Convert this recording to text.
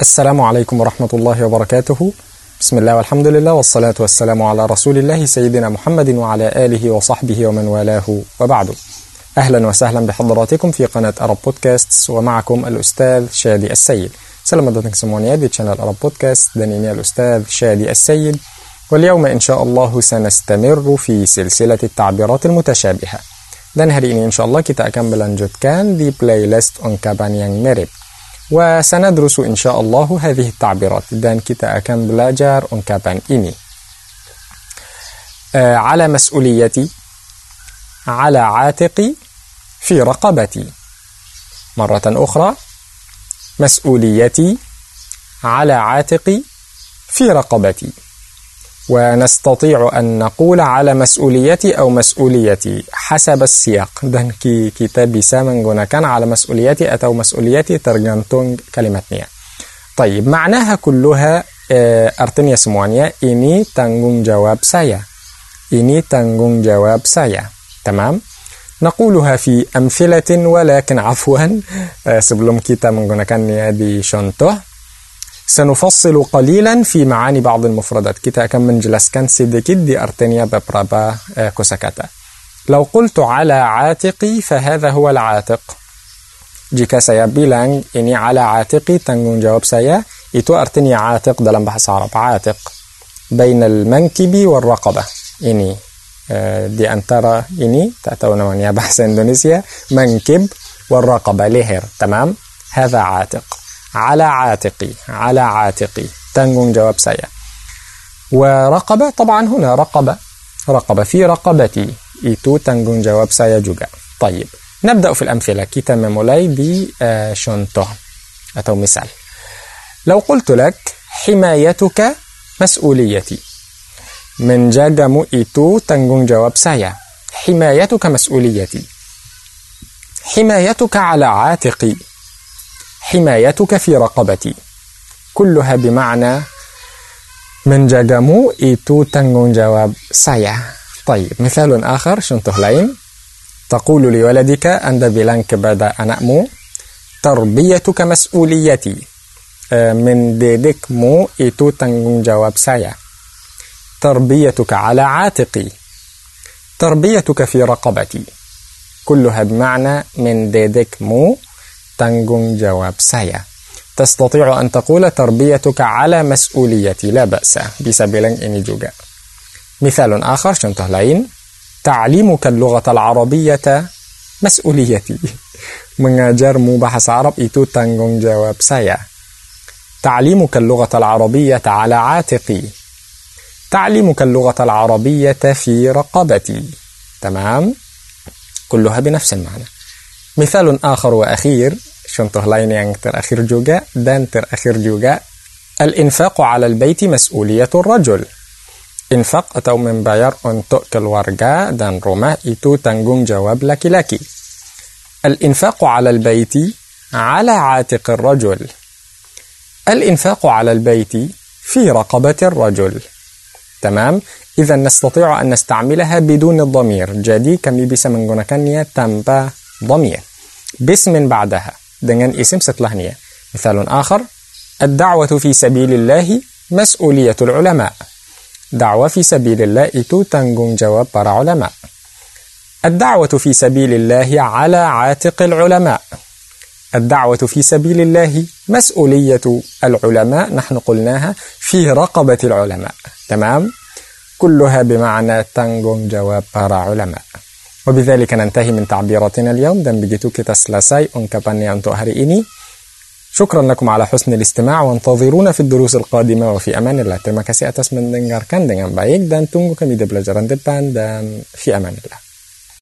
السلام عليكم ورحمة الله وبركاته. بسم الله والحمد لله والصلاة والسلام على رسول الله سيدنا محمد وعلى آله وصحبه ومن والاه وبعد. أهلا وسهلا بحضراتكم في قناة أرب بودكاست ومعكم الأستاذ شادي السيد. datang semuanya di channel Arab Podcast dan ini الأستاذ شادي السيد. واليوم إن شاء الله سنستمر في سلسلة التعبيرات المتشابهة. dan hari ini insya Allah kita akan melanjutkan di playlist ungkapan yang mirip وسندرس إن شاء الله هذه التعبيرات. dan kita akan belajar ungkapan ini على مسؤوليتي على عاتقي في رقبتي. مرة أخرى مسؤوليتي على عاتقي في رقبتي. ونستطيع أن نقول على مسؤوليتي أو مسؤوليتي حسب السياق. دان كي كتاب سامن كان على مسؤوليتي أتو مسؤوليتي ترجنتون كلمة طيب معناها كلها آه، أرتنيا سموانيا إني تنجون جواب سايا. إني تنجون جواب سايا. تمام؟ نقولها في أمثلة ولكن عفوا آه، سبلوم كي تامن كان نية دي شنطه سنفصل قليلا في معاني بعض المفردات. كتا كم من جلسكن سيدكيدي أرتينيا ببرابا آه، كوساكاتا. لو قلت على عاتقي فهذا هو العاتق. جيكا سيا بيلانج إني يعني على عاتقي تنجون جواب سيا إتو أرتني عاتق دلم بحس عرب. عاتق. بين المنكب والرقبة. إني دي أن ترى إني تأتون من يا بحس إندونيسيا منكب والرقبة لهر تمام؟ هذا عاتق. على عاتقي على عاتقي. tanggung jawab saya ورقبة طبعا هنا رقبة. رقبة في رقبتي. itu tanggung jawab saya juga طيب نبدأ في الأمثلة. kita memulai di uh, contoh atau misal لو قلت لك حمايتك مسؤوليتي. menjagamu itu tanggung jawab saya حمايتك مسؤوليتي. حمايتك على عاتقي. حمايتك في رقبتي. كلها بمعنى menjagamu itu tanggung jawab saya. طيب مثال آخر contoh lain. تقول لولدك Anda bilang kepada anakmu تربيتك مسؤوليتي. آه، mendidikmu itu tanggung jawab saya. تربيتك على عاتقي. تربيتك في رقبتي. كلها بمعنى mendidikmu itu tanggung jawab saya. تستطيع أن تقول تربيتك على مسؤوليتي لا بأس. bisa bilang ini juga مثال آخر contoh lain تعليمك اللغة العربية مسؤوليتي. mengajarmu bahasa Arab itu tanggung jawab saya. تعليمك اللغة العربية على عاتقي. تعليمك اللغة العربية في رقبتي. تمام؟ كلها بنفس المعنى. مثال آخر وأخير. Contoh lain yang terakhir juga dan terakhir juga al-infaqu 'ala al-baiti mas'uliyatur rajul infak atau membayar untuk keluarga dan rumah itu tanggung jawab laki-laki al-infaqu 'ala al-baiti 'ala 'atiq ar-rajul al-infaqu 'ala al-baiti fi raqabati ar-rajul تمام إذا نستطيع أن نستعملها بدون الضمير jadi kami bisa menggunakannya tanpa ضمير باسم بعدها dengan isim setelahnya. الدعوة في سبيل الله مسؤولية العلماء دعوة في سبيل الله itu tanggung jawab para ulama. الدعوة في سبيل الله على عاتق العلماء الدعوة في سبيل الله مسؤولية العلماء نحن قلناها في رقبة العلماء تمام كلها بمعنى tanggung jawab para ulama. وبذلك ننتهي من تعبيراتنا اليوم. dan begitu selesai ungkapan untuk hari ini شكرا لكم على حسن الاستماع وانتظرونا في الدروس القادمة وفي أمان الله. terima kasih dengarkan dengan baik dan tunggu kami di pelajaran depan dan في أمان الله.